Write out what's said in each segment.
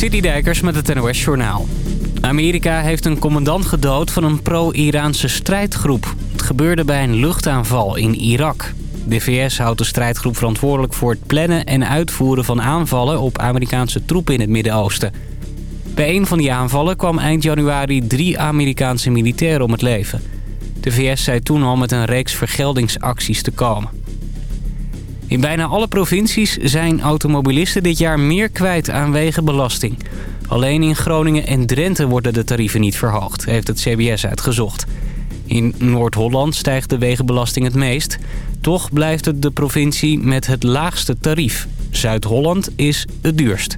Dijkers met het NOS Journaal. Amerika heeft een commandant gedood van een pro-Iraanse strijdgroep. Het gebeurde bij een luchtaanval in Irak. De VS houdt de strijdgroep verantwoordelijk voor het plannen en uitvoeren van aanvallen op Amerikaanse troepen in het Midden-Oosten. Bij een van die aanvallen kwam eind januari drie Amerikaanse militairen om het leven. De VS zei toen al met een reeks vergeldingsacties te komen. In bijna alle provincies zijn automobilisten dit jaar meer kwijt aan wegenbelasting. Alleen in Groningen en Drenthe worden de tarieven niet verhoogd, heeft het CBS uitgezocht. In Noord-Holland stijgt de wegenbelasting het meest. Toch blijft het de provincie met het laagste tarief. Zuid-Holland is het duurst.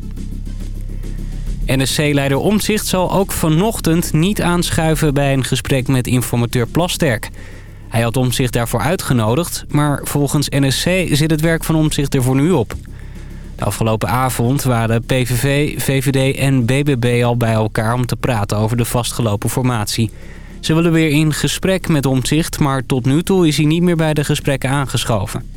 NSC-leider Omtzigt zal ook vanochtend niet aanschuiven bij een gesprek met informateur Plasterk. Hij had Omtzigt daarvoor uitgenodigd, maar volgens NSC zit het werk van Omtzigt er voor nu op. De afgelopen avond waren PVV, VVD en BBB al bij elkaar om te praten over de vastgelopen formatie. Ze willen weer in gesprek met Omtzigt, maar tot nu toe is hij niet meer bij de gesprekken aangeschoven.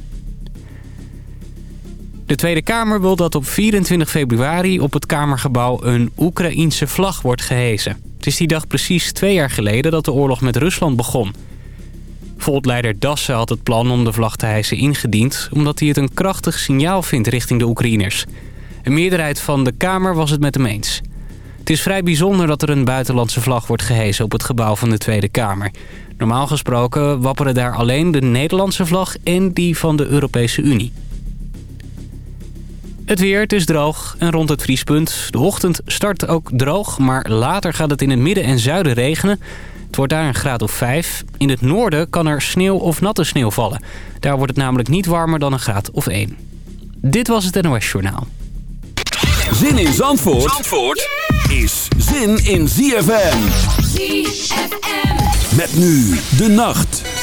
De Tweede Kamer wil dat op 24 februari op het Kamergebouw een Oekraïense vlag wordt gehezen. Het is die dag precies twee jaar geleden dat de oorlog met Rusland begon. Voltleider Dassen had het plan om de vlag te hijsen ingediend... omdat hij het een krachtig signaal vindt richting de Oekraïners. Een meerderheid van de Kamer was het met hem eens. Het is vrij bijzonder dat er een buitenlandse vlag wordt gehezen op het gebouw van de Tweede Kamer. Normaal gesproken wapperen daar alleen de Nederlandse vlag en die van de Europese Unie. Het weer, het is droog en rond het vriespunt. De ochtend start ook droog, maar later gaat het in het midden en zuiden regenen. Het wordt daar een graad of 5. In het noorden kan er sneeuw of natte sneeuw vallen. Daar wordt het namelijk niet warmer dan een graad of 1. Dit was het NOS Journaal. Zin in Zandvoort, Zandvoort is zin in ZFM. ZFM. Met nu de nacht.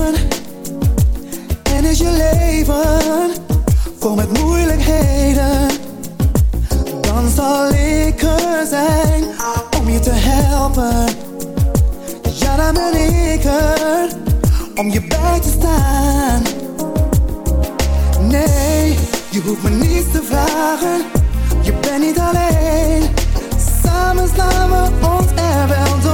en is je leven vol met moeilijkheden, dan zal ik er zijn om je te helpen. Ja, dan ben ik er om je bij te staan. Nee, je hoeft me niets te vragen, je bent niet alleen. Samen slaan we ons er wel door.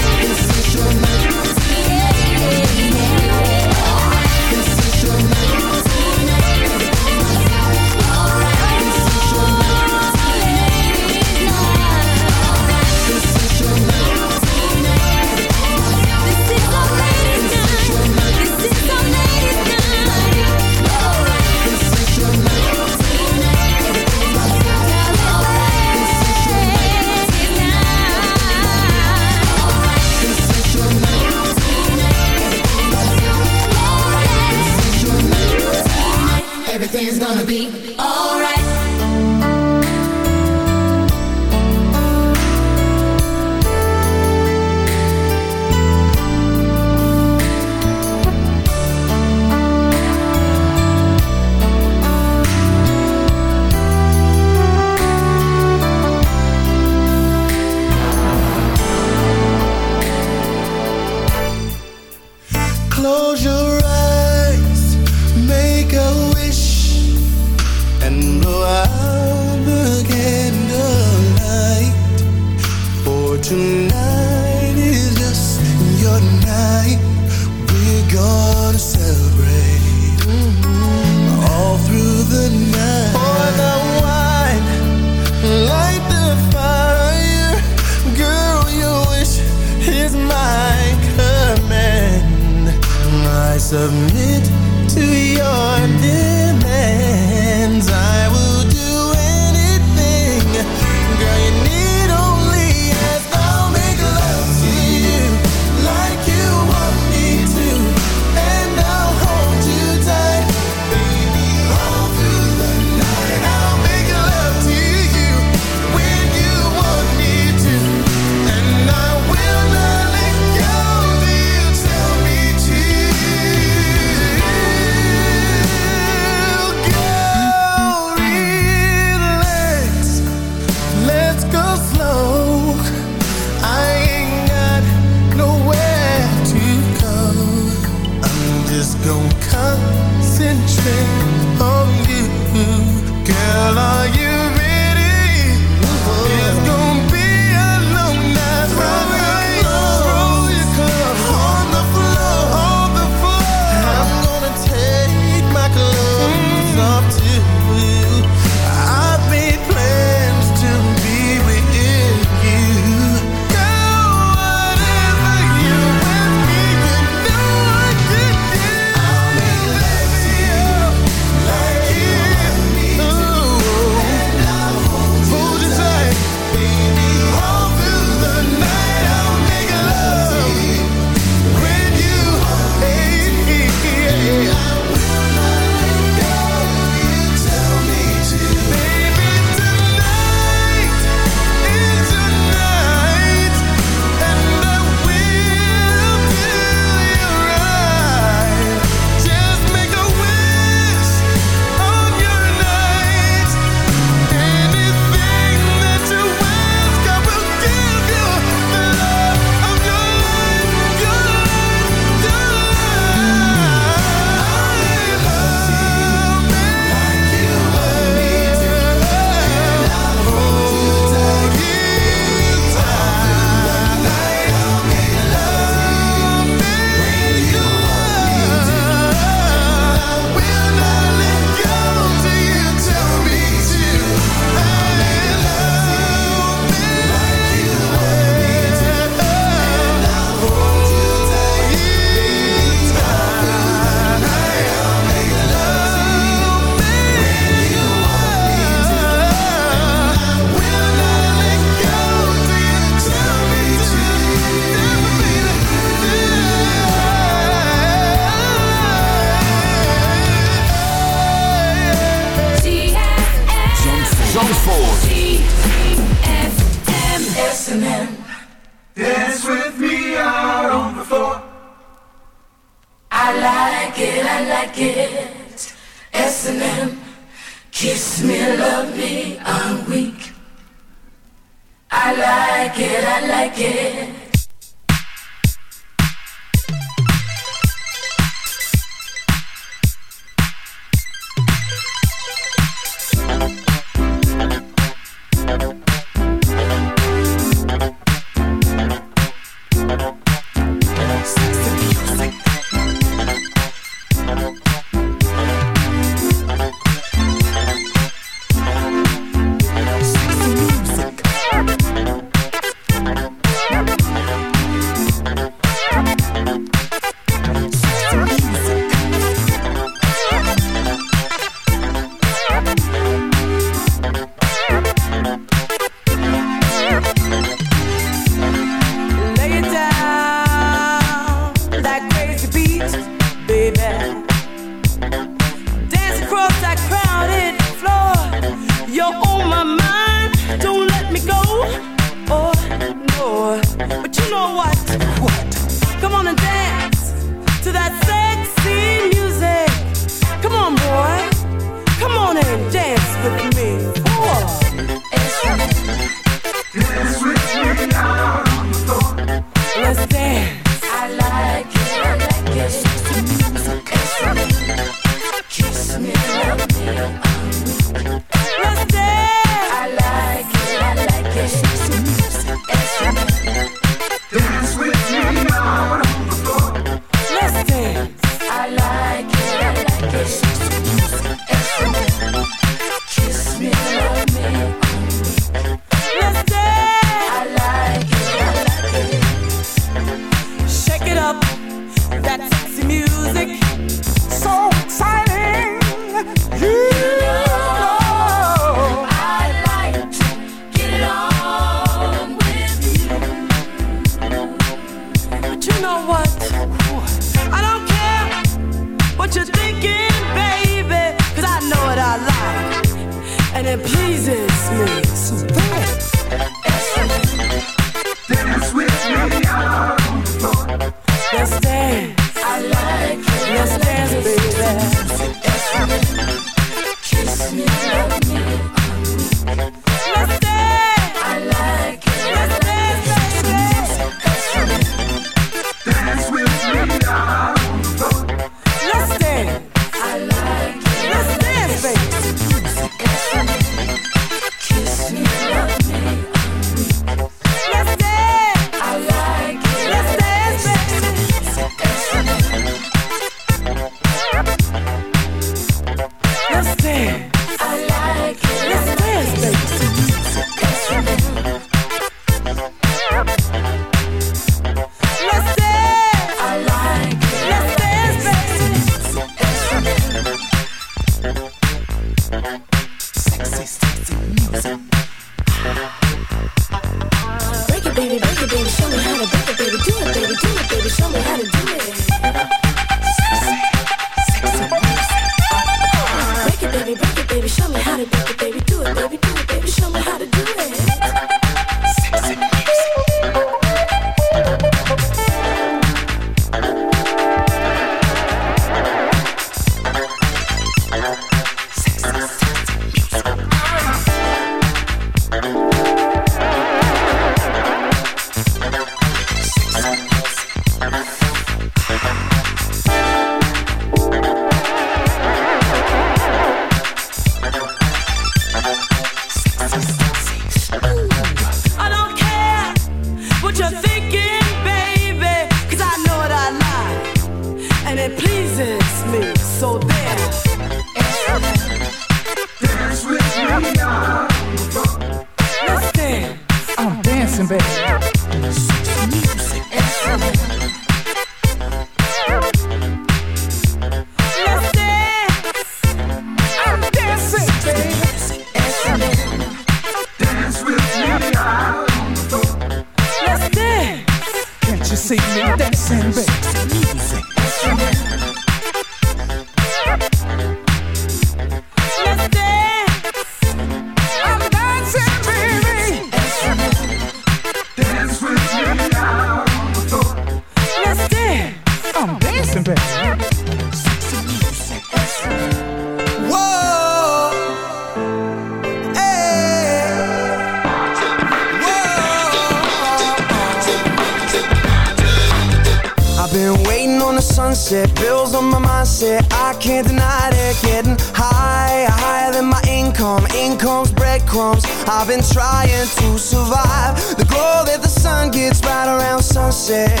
said bills on my mind, said I can't deny it. Getting higher, higher than my income. Income's breadcrumbs. I've been trying to survive. The glow that the sun gets right around sunset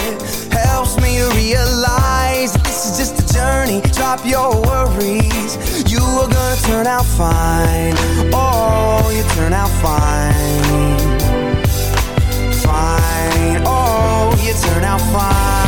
helps me to realize that this is just a journey. Drop your worries. You are gonna turn out fine. Oh, you turn out fine. Fine. Oh, you turn out fine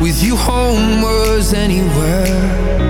With you, home was anywhere.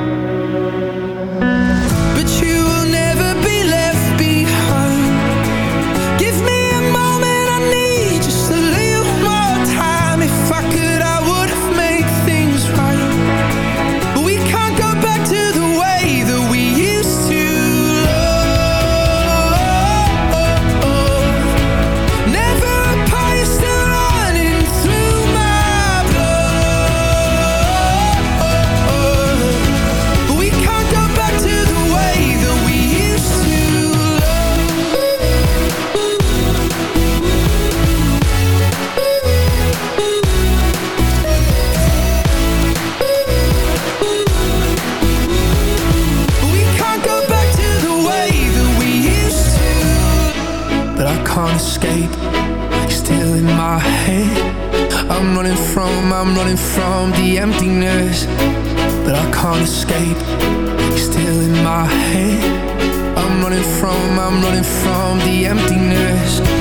I'm running from, I'm running from the emptiness That I can't escape, still in my head. I'm running from, I'm running from the emptiness.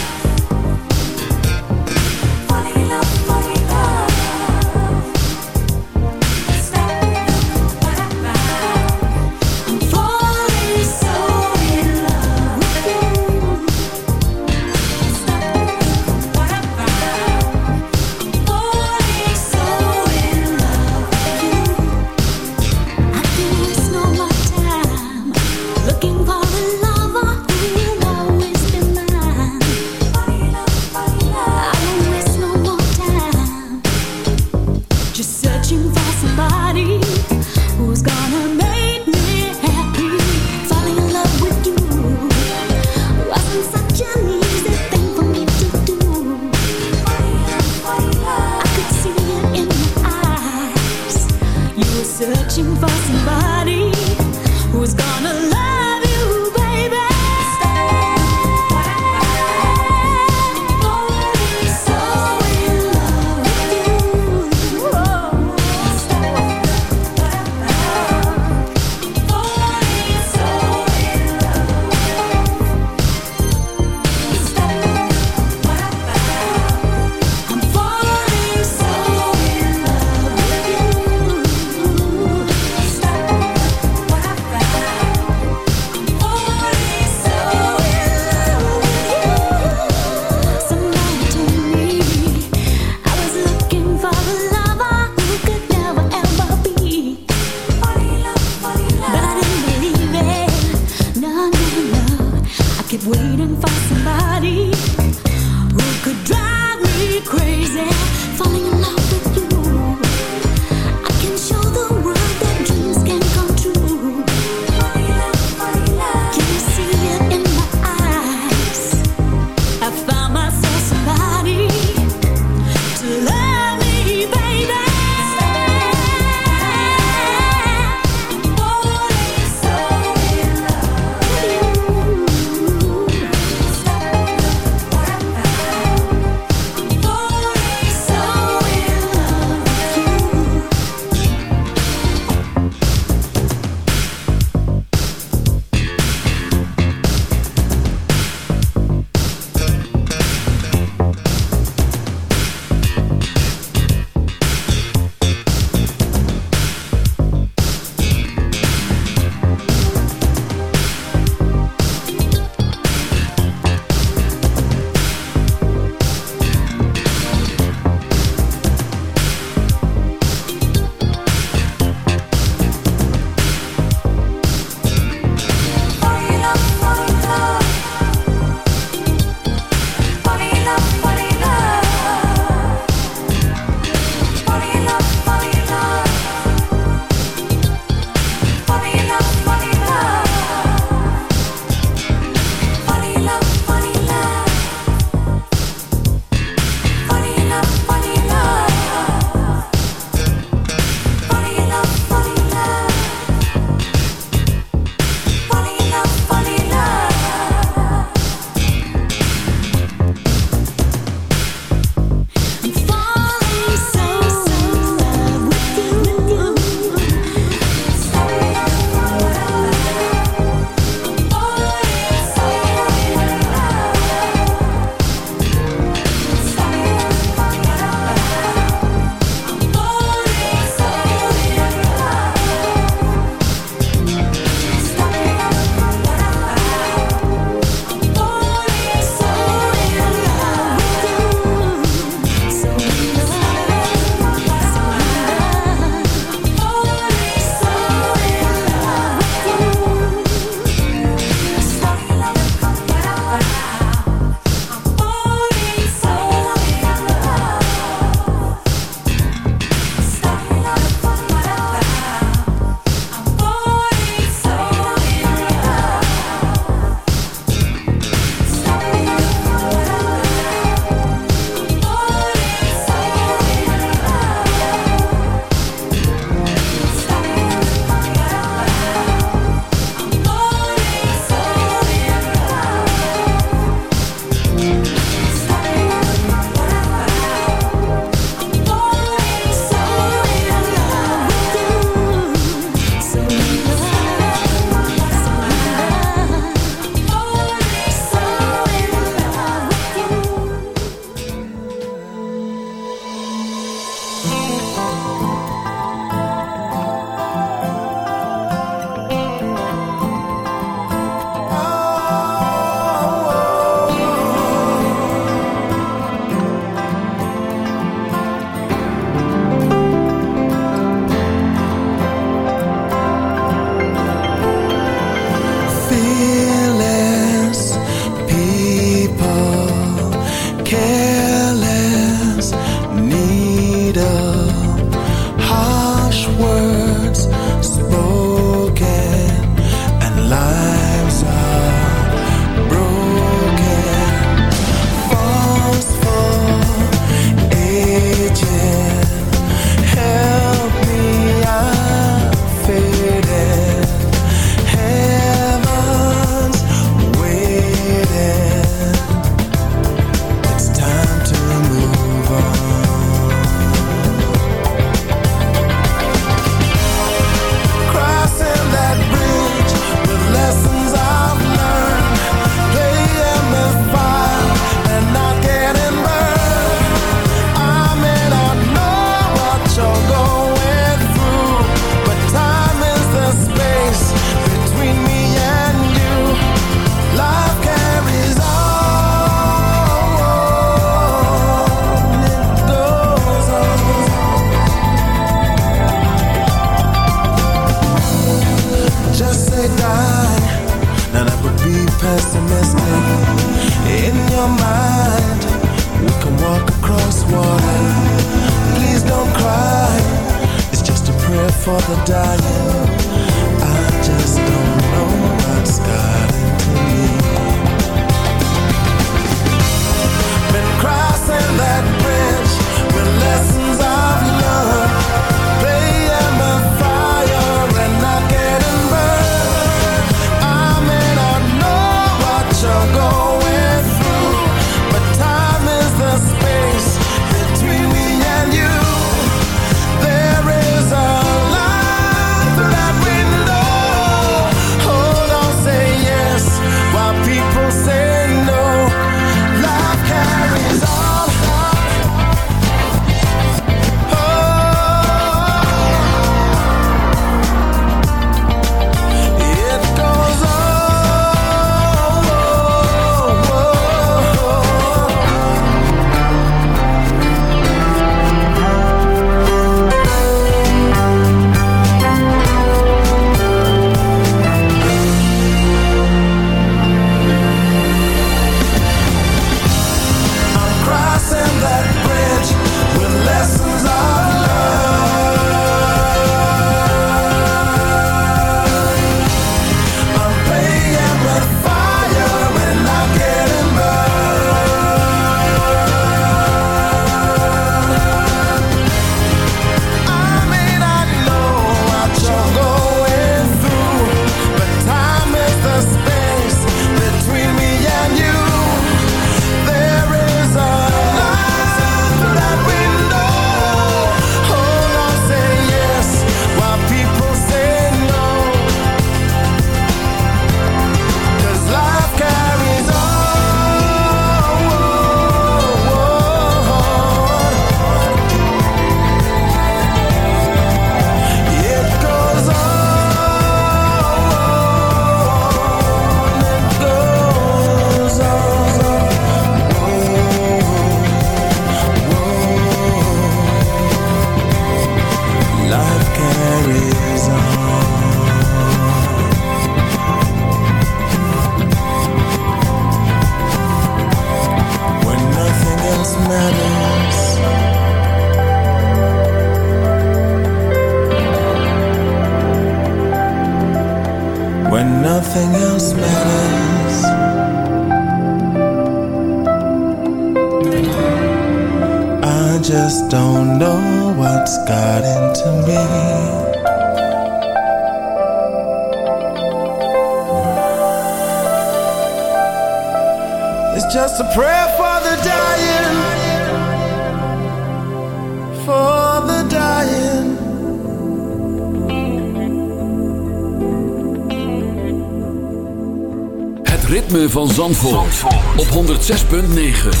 106.9